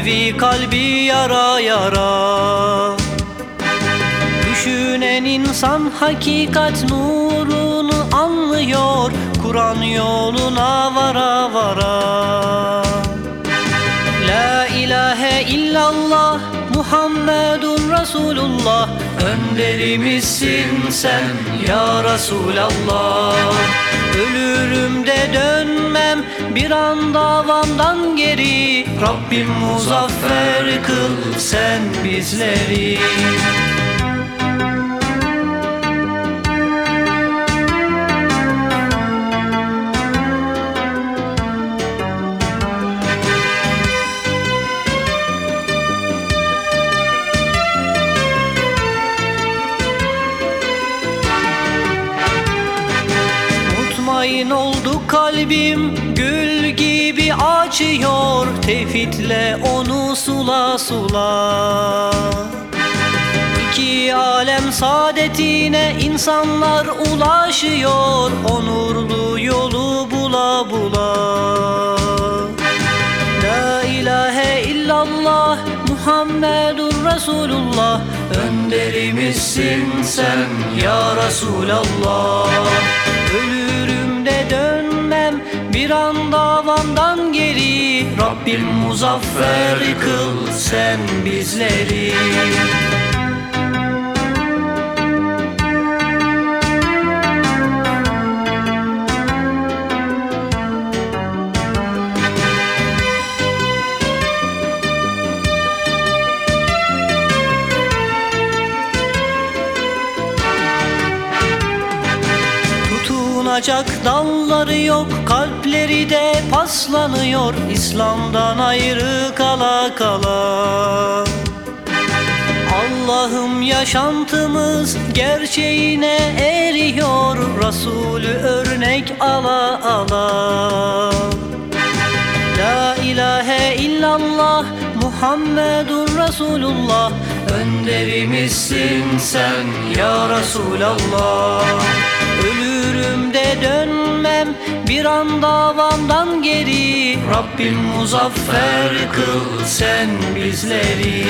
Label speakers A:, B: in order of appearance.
A: kalbi kalbi yara yara. Düşünen insan hakikat nurunu anlıyor Kur'an yoluna vara vara. La ilahe illallah Muhammedun Resulullah Önderimizsin sen ya Resulallah Ölürüm de dönmem bir an davamdan geri. Rabbim muzaffer kıl sen bizleri Mutmain oldu kalbim Gül gibi açıyor Tevhidle onu sula sula. İki alem saadetine insanlar ulaşıyor. Onurlu yolu bula bula. La ilahe illallah Muhammedun Resulullah. Önderimizsin sen ya Resulallah. Bir an davamdan geri. Rabbim muzaffer kıl sen bizleri Tutunacak dalları yok Kalpleri de paslanıyor. İslam'dan ayrı kala kala. Allah'ım yaşantımız gerçeğine eriyor. Resulü örnek ala ala. La ilahe illallah Muhammedun Resulullah Önderimizsin sen ya Resulallah bir an davamdan geri. Rabbim muzaffer kıl sen bizleri